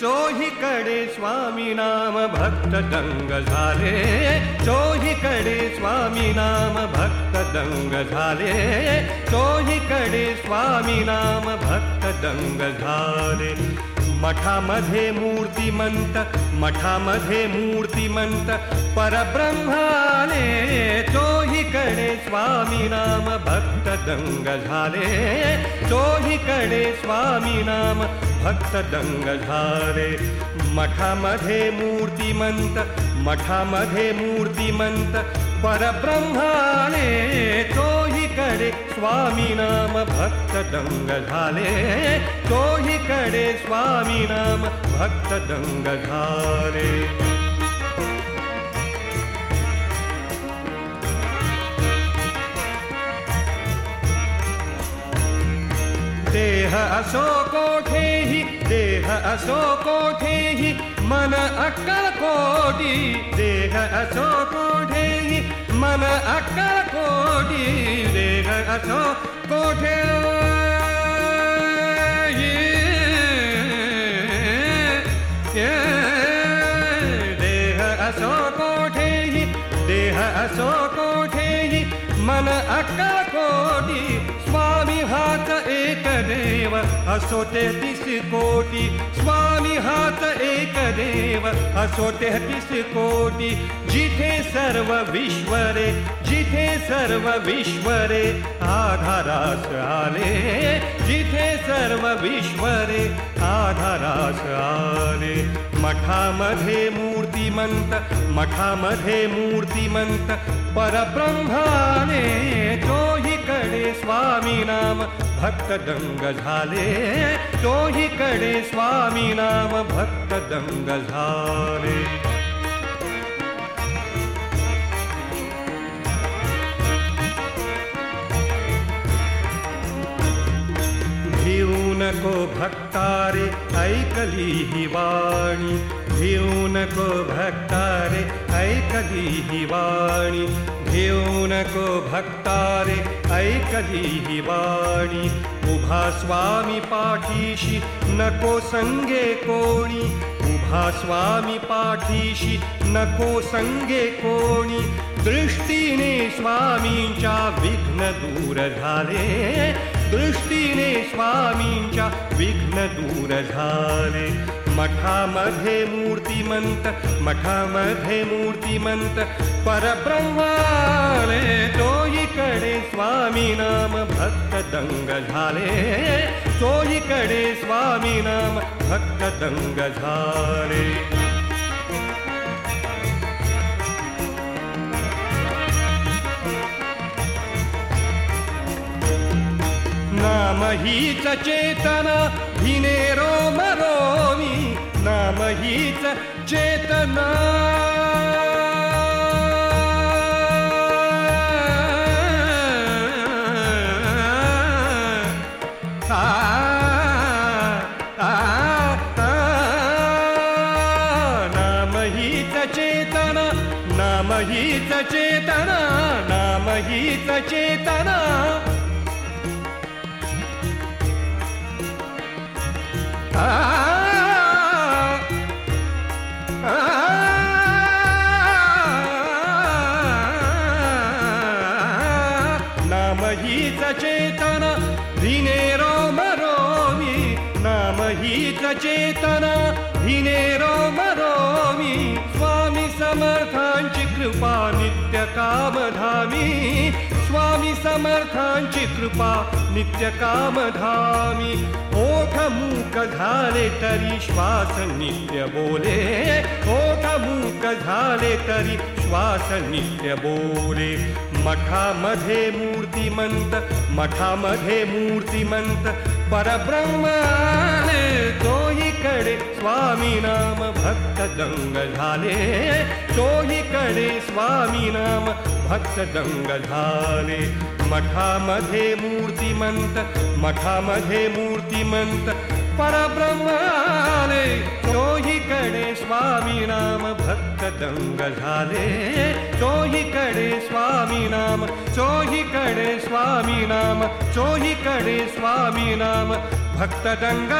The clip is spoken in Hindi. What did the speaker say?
चोहीकडे स्वामी नाम भक्त दंग झाले चोहीकडे स्वामी नाम भक्त दंग झाले चोहीकडे स्वामी नाम भक्त दंग झाले मठामध्ये मूर्तिमंत मठामध्ये मूर्तिमंत परब्रह्माने चोहीकडे स्वामी नाम भक्त दंग झाले चोहीकडे स्वामी नाम भक्त दंग झाले मठामध्ये मूर्तिमंत मठामध्ये मूर्तिमंत परब्रह्माने तोहीकडे स्वामी नाम भक्त दंग झाले तोहीकडे स्वामी नाम भक्त दंग झाले देह असो कोठेही देह असो कोठेही मन अक्कल कोटी। देह असो कोठेही मन अक्कल कोटी। देह असो कोठे देह असो कोठेही देह असो कोठेही मन अक्कल कोटी स्वामी हात एक देव असो तेहतीस कोटी। स्वामी हात एक देव असो तेहतीस कोटी। जिथे सर्व विश्वरे, जिथे सर्व विश्वरे आधारास आले। जिथे सर्व विश्वरे आधारास आले। मठामध्ये मूर्तिमंत मठामध्ये मूर्तिमंत, परब्रह्माने तोहीकडे स्वामी नाम, भक्त दंग झाले। तोहीकडे स्वामी नाम, भक्त दंग झाले। नको भक्तारे, ऐकली ही वाणी। भिऊ नको भक्तारे ऐकली ही वाणी भिऊ नको भक्तारे ऐकली ही वाणी उभा स्वामी पाठीशी नको संगे कोणी, उभा स्वामी पाठीशी नको संगे कोणी, दृष्टीने स्वामींच्या विघ्न दूर झाले, दृष्टीने स्वामींच्या विघ्न दूर झाले. मठामध्ये मूर्तिमंत मठामध्ये मूर्तिमंत परब्रह्माले तोहीकडे स्वामी नाम भक्त दंग झाले. तोहीकडे स्वामी नाम भक्त दंग झाले. नाम हीच चेतना भिनेरो मरोमी नाम हीच चेतना। चेतना नाम हीच चेतना नाम हीच चेतना। हीच चेतना धिने रोम रोमी नाम हीच चेतना धिने रोम रोमी स्वामी समर्थांची कृपा नित्य कामधामी। स्वामी समर्थांची कृपा नित्य कामधामी। ओठ मूक श्वास नित्य बोले। ओठ मूक श्वास नित्य बोले। मठामध्ये मूर्तिमंत मठामध्ये मूर्तिमंत। परब्रह्माने तोहीकडे स्वामी नाम भक्त दंग झाले। तोहीकडे स्वामी नाम भक्त डङ्ग मधे मूर्तिमन्त मठा मधे मूर्तिमन्त। पराब्रह्माले चोहि कणे स्वामिनाम भक्त डंगाले चोहि करे स्वामिनाम चोहि करे स्वामिनाम चोहि कने स्वामिनाम भक्त डंग